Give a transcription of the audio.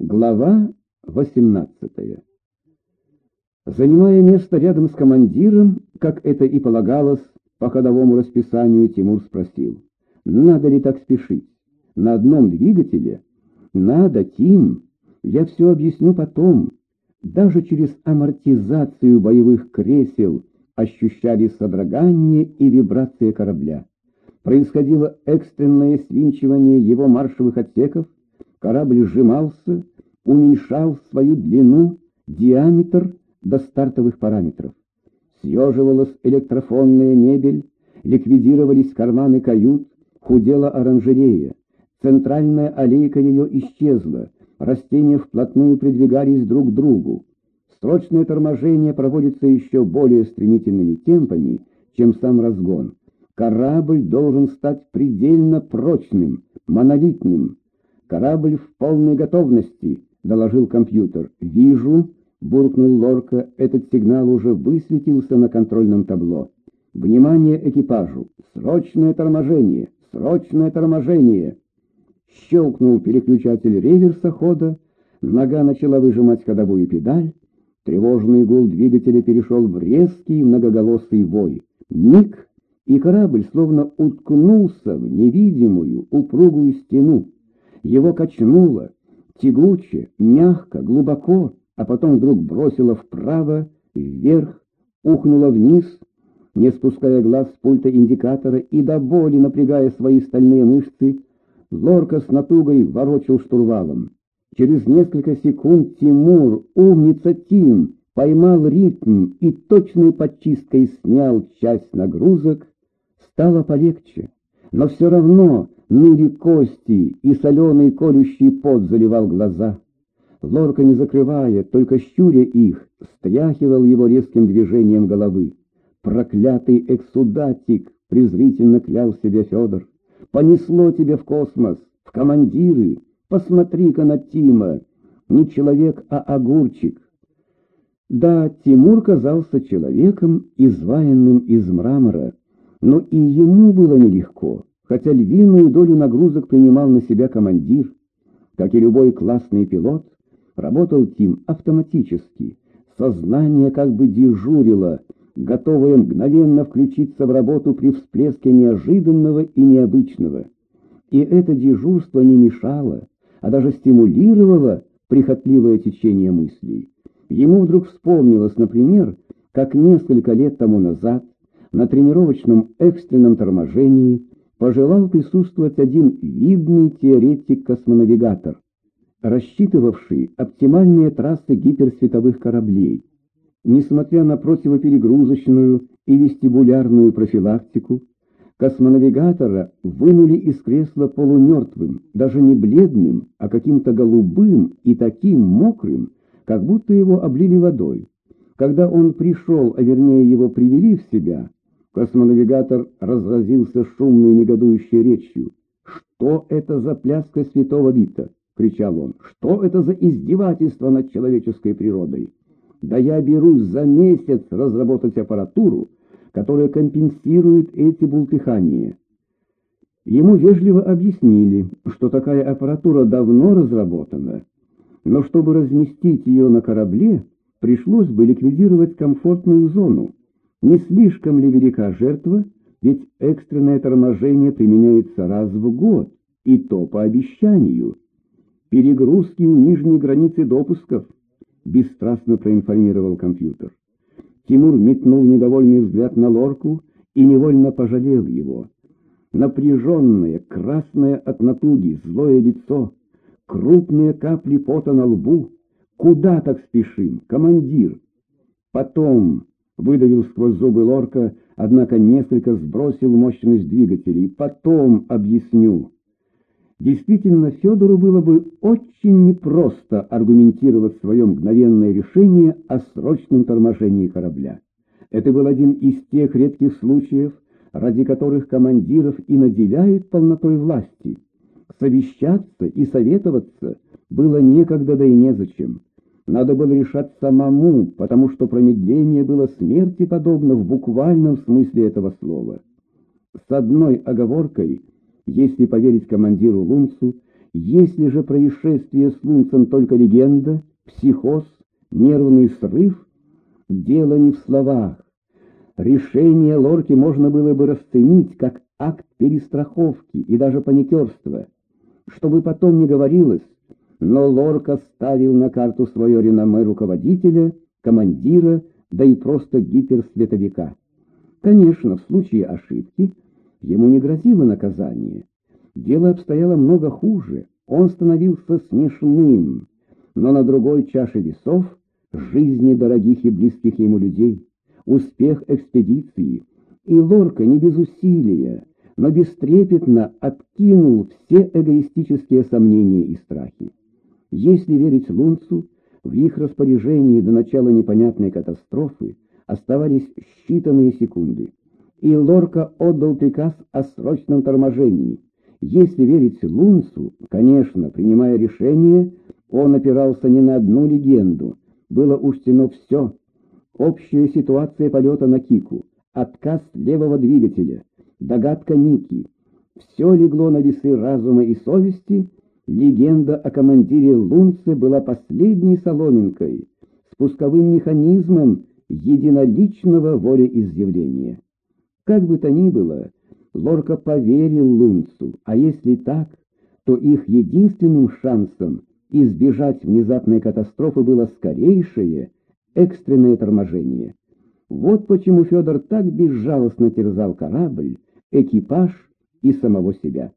Глава 18 Занимая место рядом с командиром, как это и полагалось по ходовому расписанию, Тимур спросил, надо ли так спешить? На одном двигателе? Надо, Тим. Я все объясню потом. Даже через амортизацию боевых кресел ощущались содрогание и вибрация корабля. Происходило экстренное свинчивание его маршевых отсеков, Корабль сжимался, уменьшал свою длину, диаметр до стартовых параметров. Съеживалась электрофонная мебель, ликвидировались карманы кают, худела оранжерея. Центральная аллейка ее исчезла, растения вплотную придвигались друг к другу. Срочное торможение проводится еще более стремительными темпами, чем сам разгон. Корабль должен стать предельно прочным, монолитным, «Корабль в полной готовности», — доложил компьютер. «Вижу», — буркнул Лорка, — «этот сигнал уже высветился на контрольном табло. Внимание экипажу! Срочное торможение! Срочное торможение!» Щелкнул переключатель реверса хода, нога начала выжимать ходовую педаль, тревожный гул двигателя перешел в резкий многоголосый вой. Миг, и корабль словно уткнулся в невидимую упругую стену. Его качнуло, тягуче, мягко, глубоко, а потом вдруг бросило вправо, вверх, ухнуло вниз, не спуская глаз с пульта индикатора и до боли напрягая свои стальные мышцы, Лорка с натугой ворочил штурвалом. Через несколько секунд Тимур, умница Тим, поймал ритм и точной подчисткой снял часть нагрузок, стало полегче. Но все равно ныли кости, и соленый колющий пот заливал глаза. Лорка, не закрывая, только щуря их, стряхивал его резким движением головы. «Проклятый эксудатик!» — презрительно клял себе Федор. «Понесло тебя в космос, в командиры! Посмотри-ка на Тима! Не человек, а огурчик!» Да, Тимур казался человеком, изваянным из мрамора, но и ему было нелегко хотя львиную долю нагрузок принимал на себя командир. Как и любой классный пилот, работал Тим автоматически, сознание как бы дежурило, готовое мгновенно включиться в работу при всплеске неожиданного и необычного. И это дежурство не мешало, а даже стимулировало прихотливое течение мыслей. Ему вдруг вспомнилось, например, как несколько лет тому назад на тренировочном экстренном торможении пожелал присутствовать один видный теоретик-космонавигатор, рассчитывавший оптимальные трассы гиперсветовых кораблей. Несмотря на противоперегрузочную и вестибулярную профилактику, космонавигатора вынули из кресла полумертвым, даже не бледным, а каким-то голубым и таким мокрым, как будто его облили водой. Когда он пришел, а вернее его привели в себя, Космонавигатор разразился шумной негодующей речью. «Что это за пляска святого Вита?» — кричал он. «Что это за издевательство над человеческой природой? Да я берусь за месяц разработать аппаратуру, которая компенсирует эти бултыхания». Ему вежливо объяснили, что такая аппаратура давно разработана, но чтобы разместить ее на корабле, пришлось бы ликвидировать комфортную зону. Не слишком ли велика жертва, ведь экстренное торможение применяется раз в год, и то по обещанию. Перегрузки у нижней границы допусков, бесстрастно проинформировал компьютер. Тимур метнул недовольный взгляд на лорку и невольно пожалел его. Напряженное, красное от натуги, злое лицо, крупные капли пота на лбу. Куда так спешим, командир? Потом, выдавил сквозь зубы лорка, однако несколько сбросил мощность двигателей. Потом объясню. Действительно, Федору было бы очень непросто аргументировать свое мгновенное решение о срочном торможении корабля. Это был один из тех редких случаев, ради которых командиров и наделяют полнотой власти. Совещаться и советоваться было некогда да и незачем. Надо было решать самому, потому что промедление было смерти подобно в буквальном смысле этого слова. С одной оговоркой, если поверить командиру Лунцу, Если же происшествие с Лунцем только легенда, психоз, нервный срыв, дело не в словах. Решение Лорки можно было бы расценить как акт перестраховки и даже паникерства. Чтобы потом не говорилось, но Лорка ставил на карту свое реноме руководителя, командира, да и просто гиперсветовика. Конечно, в случае ошибки ему не грозило наказание. Дело обстояло много хуже, он становился смешным, но на другой чаше весов жизни дорогих и близких ему людей, успех экспедиции, и Лорка не без усилия, но бестрепетно откинул все эгоистические сомнения и страхи. Если верить Лунцу, в их распоряжении до начала непонятной катастрофы оставались считанные секунды, и Лорка отдал приказ о срочном торможении. Если верить Лунцу, конечно, принимая решение, он опирался не на одну легенду, было учтено все. Общая ситуация полета на Кику, отказ левого двигателя, догадка Ники. Все легло на весы разума и совести, легенда о командире Лунце была последней соломинкой, спусковым механизмом единоличного волеизъявления. Как бы то ни было, Лорка поверил Лунцу, а если так, то их единственным шансом избежать внезапной катастрофы было скорейшее экстренное торможение. Вот почему Федор так безжалостно терзал корабль, экипаж и самого себя.